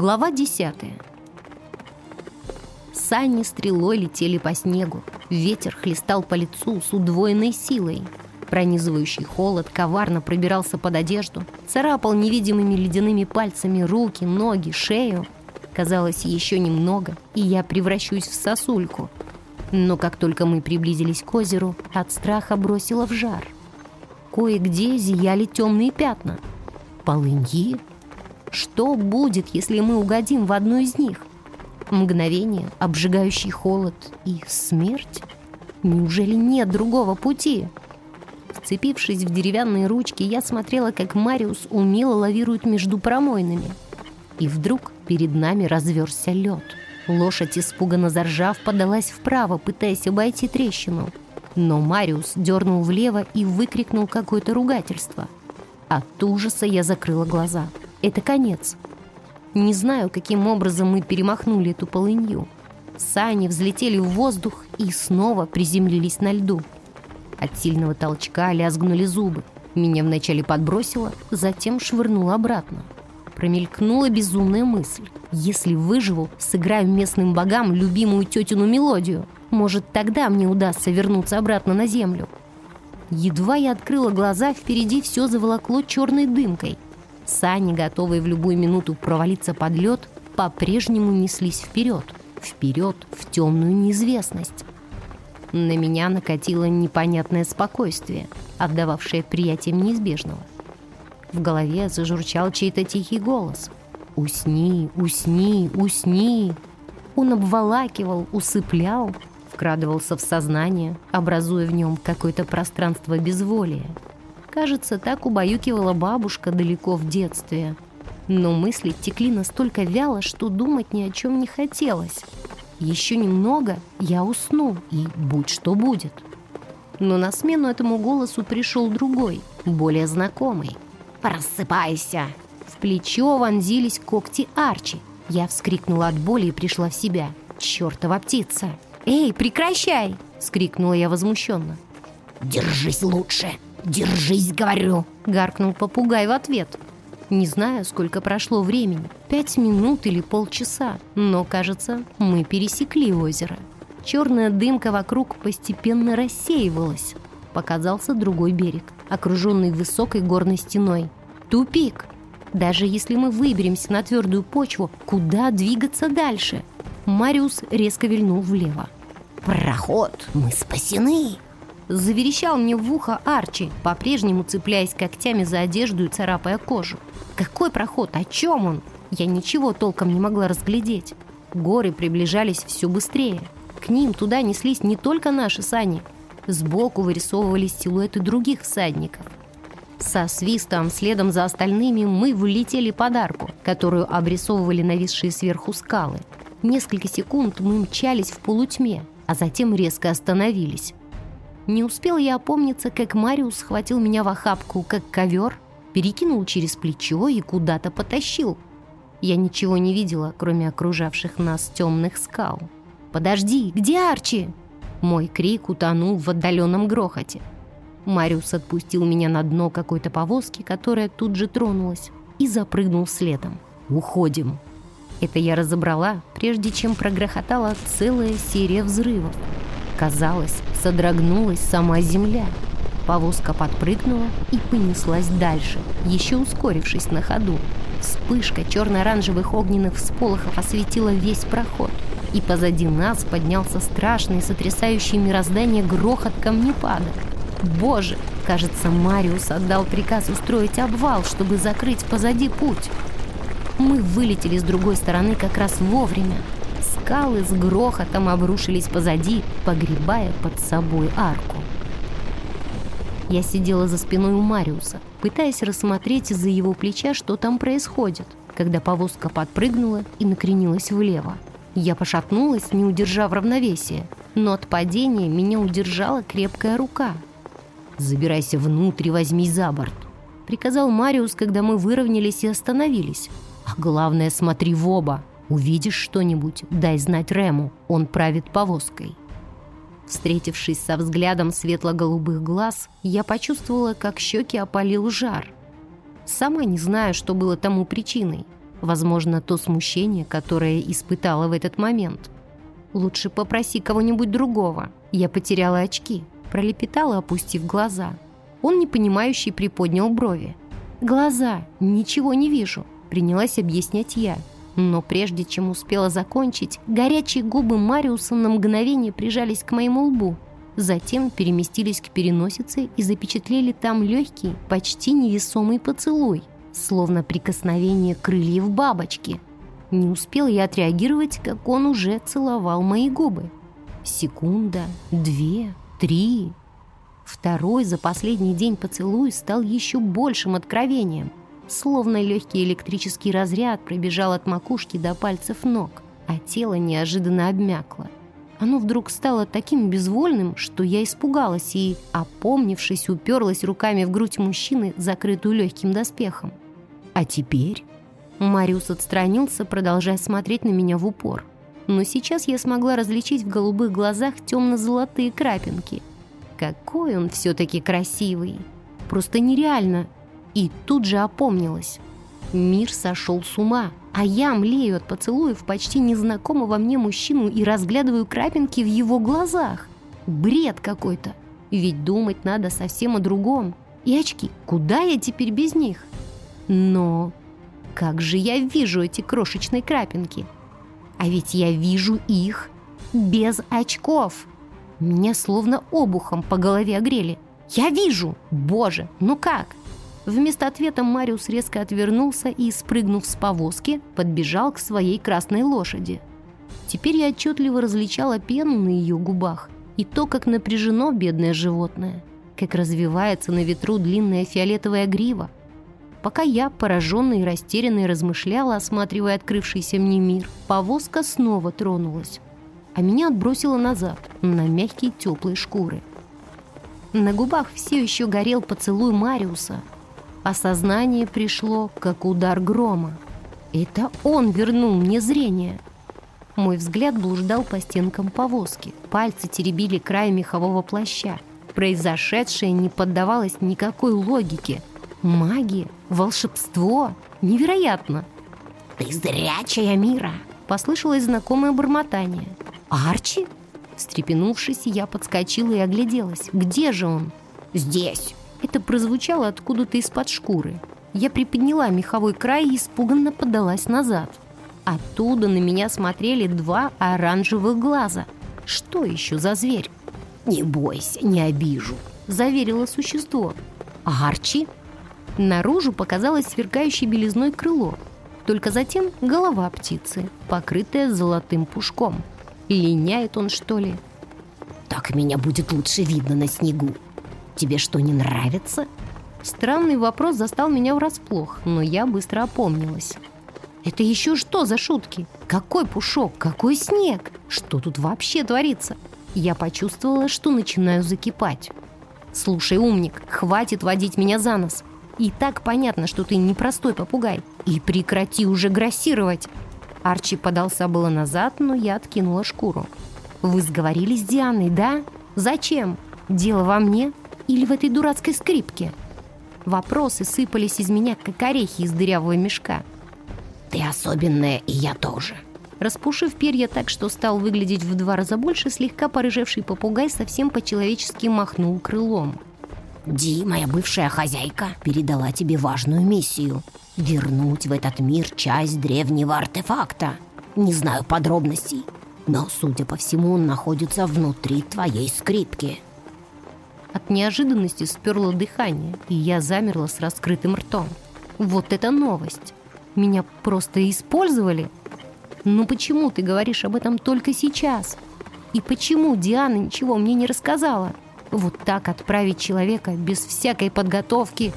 Глава 10. Сани стрелой летели по снегу. Ветер хлестал по лицу с удвоенной силой. Пронизывающий холод коварно пробирался под одежду, царапал невидимыми ледяными пальцами руки, ноги, шею. Казалось, еще немного, и я превращусь в сосульку. Но как только мы приблизились к озеру, от страха бросило в жар. Кое-где зияли темные пятна. Полыньи? Что будет, если мы угодим в одну из них? Мгновение, обжигающий холод и смерть? Неужели нет другого пути? Вцепившись в деревянные ручки, я смотрела, как Мариус умело лавирует между промойнами. И вдруг перед нами разверся лед. Лошадь, испуганно заржав, подалась вправо, пытаясь обойти трещину. Но Мариус дернул влево и выкрикнул какое-то ругательство. От ужаса я закрыла глаза. Это конец. Не знаю, каким образом мы перемахнули эту полынью. Сани взлетели в воздух и снова приземлились на льду. От сильного толчка лязгнули зубы. Меня вначале подбросило, затем швырнуло обратно. Промелькнула безумная мысль. Если выживу, сыграю местным богам любимую тетину мелодию. Может, тогда мне удастся вернуться обратно на землю. Едва я открыла глаза, впереди все заволокло черной дымкой. Сани, готовые в любую минуту провалиться под лед, по-прежнему неслись вперед. Вперед, в темную неизвестность. На меня накатило непонятное спокойствие, отдававшее приятием неизбежного. В голове зажурчал чей-то тихий голос. «Усни, усни, усни!» Он обволакивал, усыплял, вкрадывался в сознание, образуя в нем какое-то пространство безволия. Кажется, так убаюкивала бабушка далеко в детстве. Но мысли текли настолько вяло, что думать ни о чем не хотелось. Еще немного, я усну, и будь что будет. Но на смену этому голосу пришел другой, более знакомый. «Просыпайся!» В плечо вонзились когти Арчи. Я вскрикнула от боли и пришла в себя. «Чертова птица!» «Эй, прекращай!» — скрикнула я возмущенно. «Держись лучше! Держись, говорю!» — гаркнул попугай в ответ. Не знаю, сколько прошло времени, пять минут или полчаса, но, кажется, мы пересекли озеро. Черная дымка вокруг постепенно рассеивалась. Показался другой берег, окруженный высокой горной стеной. Тупик! Даже если мы выберемся на твердую почву, куда двигаться дальше? Мариус резко вильнул влево. «Проход! Мы спасены!» Заверещал мне в ухо Арчи, по-прежнему цепляясь когтями за одежду и царапая кожу. «Какой проход? О чем он?» Я ничего толком не могла разглядеть. Горы приближались все быстрее. К ним туда неслись не только наши сани. Сбоку вырисовывались силуэты других всадников. Со свистом, следом за остальными, мы влетели под арку, которую обрисовывали нависшие сверху скалы. Несколько секунд мы мчались в полутьме, а затем резко остановились. Не успел я опомниться, как Мариус схватил меня в охапку, как ковер, перекинул через плечо и куда-то потащил. Я ничего не видела, кроме окружавших нас темных скал. «Подожди, где Арчи?» Мой крик утонул в отдаленном грохоте. Мариус отпустил меня на дно какой-то повозки, которая тут же тронулась, и запрыгнул следом. «Уходим!» Это я разобрала, прежде чем прогрохотала целая серия взрывов. Казалось, содрогнулась сама земля. Повозка подпрыгнула и понеслась дальше, еще ускорившись на ходу. Вспышка черно-оранжевых огненных всполохов осветила весь проход. И позади нас поднялся страшный, сотрясающий мироздание грохот камнепадок. Боже, кажется, Мариус отдал приказ устроить обвал, чтобы закрыть позади путь. Мы вылетели с другой стороны как раз вовремя. Скалы с грохотом обрушились позади, погребая под собой арку. Я сидела за спиной у Мариуса, пытаясь рассмотреть из-за его плеча, что там происходит, когда повозка подпрыгнула и накренилась влево. Я пошатнулась, не удержав равновесия, но от падения меня удержала крепкая рука. «Забирайся внутрь возьми за борт», — приказал Мариус, когда мы выровнялись и остановились. «А главное, смотри в оба. Увидишь что-нибудь, дай знать Рему, он правит повозкой». Встретившись со взглядом светло-голубых глаз, я почувствовала, как щеки опалил жар. Сама не знаю, что было тому причиной. Возможно, то смущение, которое испытала в этот момент. «Лучше попроси кого-нибудь другого». Я потеряла очки, пролепетала, опустив глаза. Он, непонимающий, приподнял брови. «Глаза! Ничего не вижу!» Принялась объяснять я. Но прежде чем успела закончить, горячие губы Мариуса на мгновение прижались к моему лбу. Затем переместились к переносице и запечатлели там легкий, почти невесомый поцелуй, словно прикосновение крыльев бабочки. Не успел я отреагировать, как он уже целовал мои губы. Секунда, две, три. Второй за последний день поцелуй стал еще большим откровением. Словно легкий электрический разряд пробежал от макушки до пальцев ног, а тело неожиданно обмякло. Оно вдруг стало таким безвольным, что я испугалась и, опомнившись, уперлась руками в грудь мужчины, закрытую легким доспехом. А теперь... Мариус отстранился, продолжая смотреть на меня в упор. Но сейчас я смогла различить в голубых глазах темно-золотые крапинки. Какой он все-таки красивый! Просто нереально и тут же опомнилась. Мир сошел с ума, а я млею от поцелуев почти незнакомого мне мужчину и разглядываю крапинки в его глазах. Бред какой-то. Ведь думать надо совсем о другом. И очки, куда я теперь без них? Но как же я вижу эти крошечные крапинки? А ведь я вижу их без очков. Меня словно обухом по голове огрели. Я вижу! Боже, ну как? Вместо ответа Мариус резко отвернулся и, спрыгнув с повозки, подбежал к своей красной лошади. Теперь я отчетливо различала пену на ее губах и то, как напряжено бедное животное, как развивается на ветру длинная фиолетовая грива. Пока я, пораженная и растерянная, размышляла, осматривая открывшийся мне мир, повозка снова тронулась, а меня отбросило назад, на мягкие теплые шкуры. На губах все еще горел поцелуй Мариуса — Осознание пришло, как удар грома. Это он вернул мне зрение. Мой взгляд блуждал по стенкам повозки. Пальцы теребили край мехового плаща. Произошедшее не поддавалось никакой логике. Магия, волшебство. Невероятно. «Ты зрячая, Мира!» Послышалось знакомое бормотание. «Арчи?» Встрепенувшись, я подскочила и огляделась. «Где же он?» «Здесь!» Это прозвучало откуда-то из-под шкуры. Я приподняла меховой край и испуганно подалась назад. Оттуда на меня смотрели два оранжевых глаза. Что еще за зверь? «Не бойся, не обижу», — заверило существо. «Арчи?» Наружу показалось сверкающее белизной крыло. Только затем голова птицы, покрытая золотым пушком. Линяет он, что ли? «Так меня будет лучше видно на снегу», Тебе что, не нравится?» Странный вопрос застал меня врасплох, но я быстро опомнилась. «Это еще что за шутки? Какой пушок? Какой снег? Что тут вообще творится?» Я почувствовала, что начинаю закипать. «Слушай, умник, хватит водить меня за нос. И так понятно, что ты непростой попугай. И прекрати уже грассировать!» Арчи подался было назад, но я откинула шкуру. «Вы сговорились с Дианой, да? Зачем? Дело во мне? Или в этой дурацкой скрипке? Вопросы сыпались из меня, как орехи из дырявого мешка. «Ты особенная, и я тоже». Распушив перья так, что стал выглядеть в два раза больше, слегка порыжевший попугай совсем по-человечески махнул крылом. «Ди, моя бывшая хозяйка, передала тебе важную миссию — вернуть в этот мир часть древнего артефакта. Не знаю подробностей, но, судя по всему, он находится внутри твоей скрипки». От неожиданности сперло дыхание, и я замерла с раскрытым ртом. Вот это новость! Меня просто использовали? Ну почему ты говоришь об этом только сейчас? И почему Диана ничего мне не рассказала? Вот так отправить человека без всякой подготовки.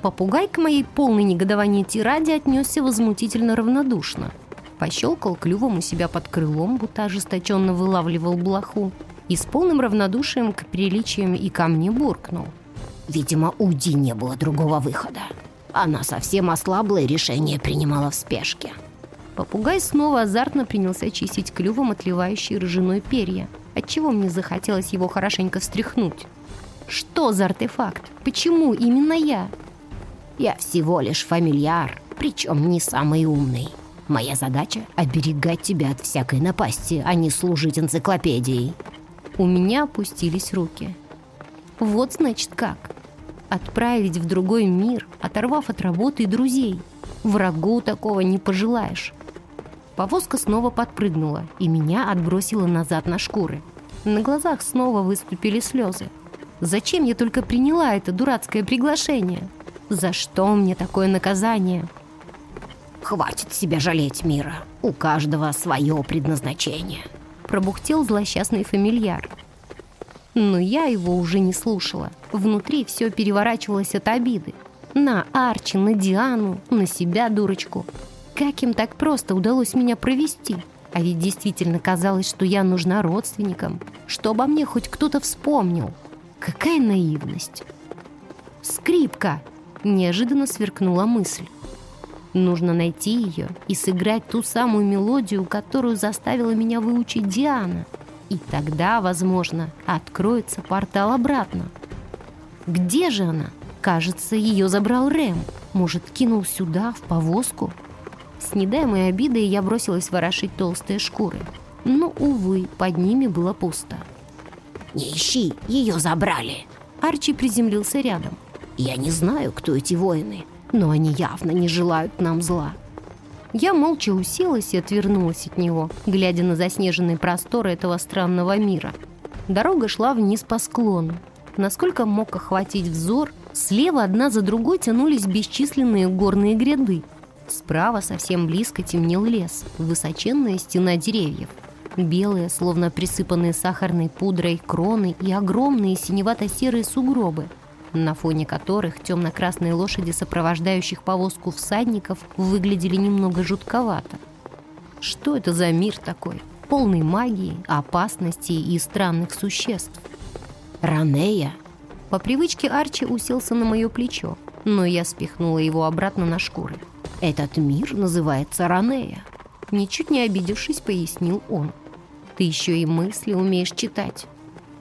Попугай к моей полной негодования тираде отнесся возмутительно равнодушно. Пощелкал клювом у себя под крылом, будто ожесточенно вылавливал блоху и с полным равнодушием к приличиям и ко мне буркнул. Видимо, у Ди не было другого выхода. Она совсем ослабла и решение принимала в спешке. Попугай снова азартно принялся чистить клювом отливающие рыжиной перья, отчего мне захотелось его хорошенько встряхнуть. Что за артефакт? Почему именно я? Я всего лишь фамильяр, причем не самый умный. Моя задача — оберегать тебя от всякой напасти, а не служить энциклопедией». У меня опустились руки. Вот значит как. Отправить в другой мир, оторвав от работы и друзей. Врагу такого не пожелаешь. Повозка снова подпрыгнула, и меня отбросило назад на шкуры. На глазах снова выступили слезы. Зачем я только приняла это дурацкое приглашение? За что мне такое наказание? Хватит себя жалеть, Мира. У каждого свое предназначение. Пробухтел злосчастный фамильяр. Но я его уже не слушала. Внутри все переворачивалось от обиды. На Арчи, на Диану, на себя, дурочку. Как им так просто удалось меня провести? А ведь действительно казалось, что я нужна родственникам, что обо мне хоть кто-то вспомнил. Какая наивность! «Скрипка!» — неожиданно сверкнула мысль. Нужно найти ее и сыграть ту самую мелодию, которую заставила меня выучить Диана. И тогда, возможно, откроется портал обратно. Где же она? Кажется, ее забрал Рэм. Может, кинул сюда, в повозку? С недаемой обидой я бросилась ворошить толстые шкуры. Но, увы, под ними было пусто. «Не ищи, ее забрали!» Арчи приземлился рядом. «Я не знаю, кто эти воины, но они явно не желают нам зла». Я молча уселась и отвернулась от него, глядя на заснеженные просторы этого странного мира. Дорога шла вниз по склону. Насколько мог охватить взор, слева одна за другой тянулись бесчисленные горные гряды. Справа совсем близко темнел лес, высоченная стена деревьев. Белые, словно присыпанные сахарной пудрой кроны и огромные синевато-серые сугробы – на фоне которых темно-красные лошади, сопровождающих повозку всадников, выглядели немного жутковато. Что это за мир такой? Полный магии, опасностей и странных существ. Ранея. По привычке Арчи уселся на мое плечо, но я спихнула его обратно на шкуры. «Этот мир называется Ранея», — ничуть не обидевшись, пояснил он. «Ты еще и мысли умеешь читать».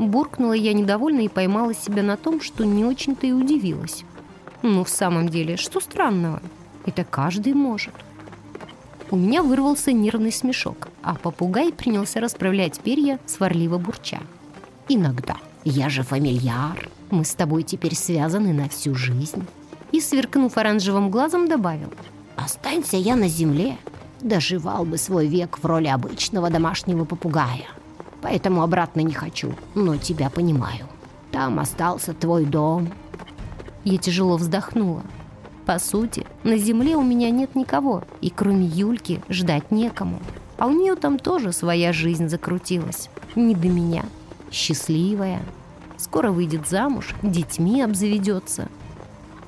Буркнула я недовольно и поймала себя на том, что не очень-то и удивилась. Ну, в самом деле, что странного? Это каждый может. У меня вырвался нервный смешок, а попугай принялся расправлять перья, сварливо бурча. «Иногда. Я же фамильяр. Мы с тобой теперь связаны на всю жизнь». И, сверкнув оранжевым глазом, добавил. «Останься я на земле, доживал бы свой век в роли обычного домашнего попугая» поэтому обратно не хочу, но тебя понимаю. Там остался твой дом». Я тяжело вздохнула. По сути, на земле у меня нет никого, и кроме Юльки ждать некому. А у нее там тоже своя жизнь закрутилась. Не до меня. Счастливая. Скоро выйдет замуж, детьми обзаведется.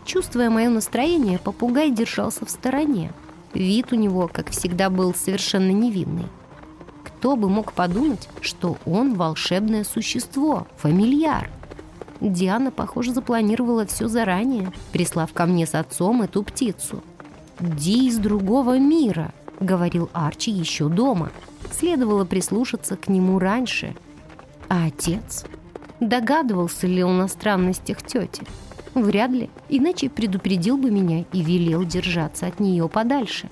Чувствуя мое настроение, попугай держался в стороне. Вид у него, как всегда, был совершенно невинный. Кто бы мог подумать, что он волшебное существо, фамильяр? Диана, похоже, запланировала все заранее, прислав ко мне с отцом эту птицу. «Ди из другого мира», — говорил Арчи еще дома. Следовало прислушаться к нему раньше. А отец? Догадывался ли он о странностях тети? Вряд ли, иначе предупредил бы меня и велел держаться от нее подальше.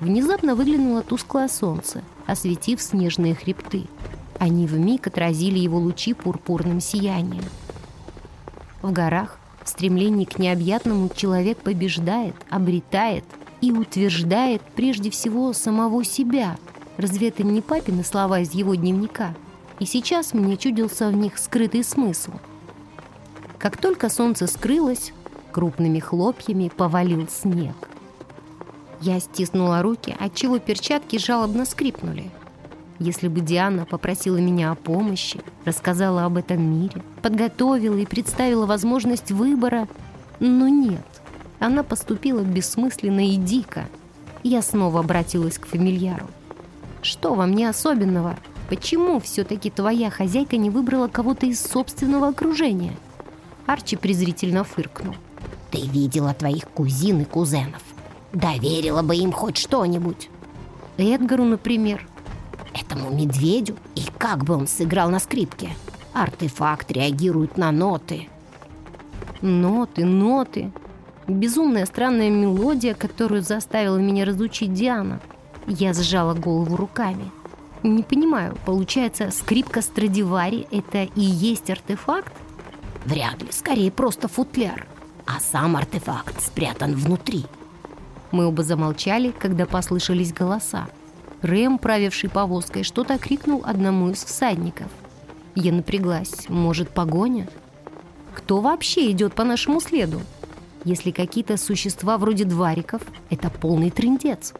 Внезапно выглянуло тусклое солнце — осветив снежные хребты. Они вмиг отразили его лучи пурпурным сиянием. В горах, в стремлении к необъятному, человек побеждает, обретает и утверждает прежде всего самого себя. Разве это не папины слова из его дневника? И сейчас мне чудился в них скрытый смысл. Как только солнце скрылось, крупными хлопьями повалил снег – я стиснула руки, отчего перчатки жалобно скрипнули. Если бы Диана попросила меня о помощи, рассказала об этом мире, подготовила и представила возможность выбора, но нет, она поступила бессмысленно и дико. Я снова обратилась к фамильяру. «Что во мне особенного? Почему все-таки твоя хозяйка не выбрала кого-то из собственного окружения?» Арчи презрительно фыркнул. «Ты видела твоих кузин и кузенов. Доверила бы им хоть что-нибудь. Эдгару, например. Этому медведю? И как бы он сыграл на скрипке? Артефакт реагирует на ноты. Ноты, ноты. Безумная странная мелодия, которую заставила меня разучить Диана. Я сжала голову руками. Не понимаю, получается, скрипка Страдивари — это и есть артефакт? Вряд ли, скорее просто футляр. А сам артефакт спрятан внутри. Мы оба замолчали, когда послышались голоса. Рэм, правивший повозкой, что-то крикнул одному из всадников. Я напряглась. Может, погоня? Кто вообще идет по нашему следу? Если какие-то существа вроде двариков, это полный трындец.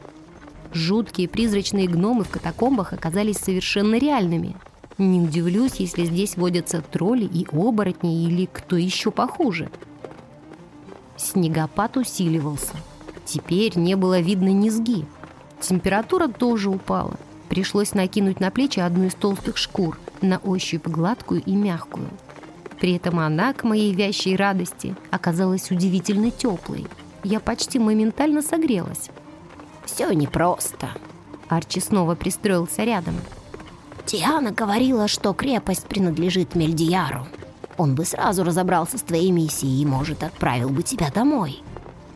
Жуткие призрачные гномы в катакомбах оказались совершенно реальными. Не удивлюсь, если здесь водятся тролли и оборотни или кто еще похуже. Снегопад усиливался. Теперь не было видно низги. Температура тоже упала. Пришлось накинуть на плечи одну из толстых шкур, на ощупь гладкую и мягкую. При этом она, к моей вящей радости, оказалась удивительно теплой. Я почти моментально согрелась. «Все непросто». Арчи снова пристроился рядом. «Тиана говорила, что крепость принадлежит Мельдияру. Он бы сразу разобрался с твоей миссией и, может, отправил бы тебя домой.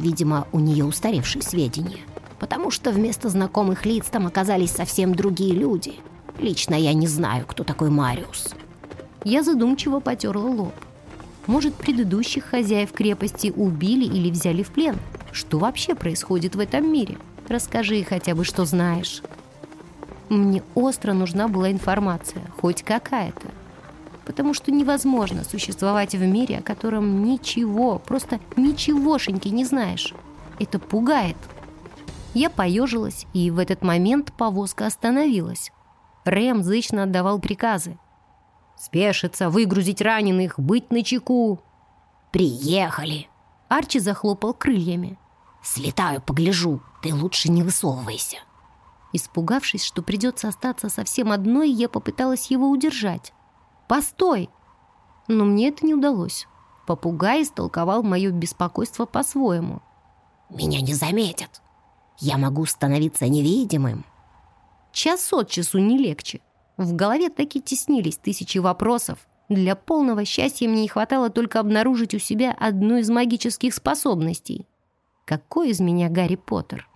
Видимо, у нее устаревшие сведения. Потому что вместо знакомых лиц там оказались совсем другие люди. Лично я не знаю, кто такой Мариус». Я задумчиво потерла лоб. Может, предыдущих хозяев крепости убили или взяли в плен? Что вообще происходит в этом мире? Расскажи хотя бы, что знаешь. Мне остро нужна была информация, хоть какая-то. Потому что невозможно существовать в мире, о котором ничего, просто ничегошеньки не знаешь. Это пугает. Я поежилась, и в этот момент повозка остановилась. Рэм зычно отдавал приказы. Спешиться, выгрузить раненых, быть начеку. «Приехали!» Арчи захлопал крыльями. «Слетаю, погляжу. Ты лучше не высовывайся». Испугавшись, что придется остаться совсем одной, я попыталась его удержать. «Постой!» Но мне это не удалось. Попугай истолковал мое беспокойство по-своему. «Меня не заметят. Я могу становиться невидимым». Час от часу не легче. В голове таки теснились тысячи вопросов. Для полного счастья мне не хватало только обнаружить у себя одну из магических способностей. Какой из меня Гарри Поттер?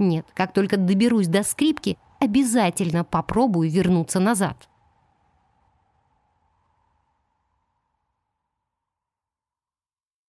Нет, как только доберусь до скрипки, обязательно попробую вернуться назад.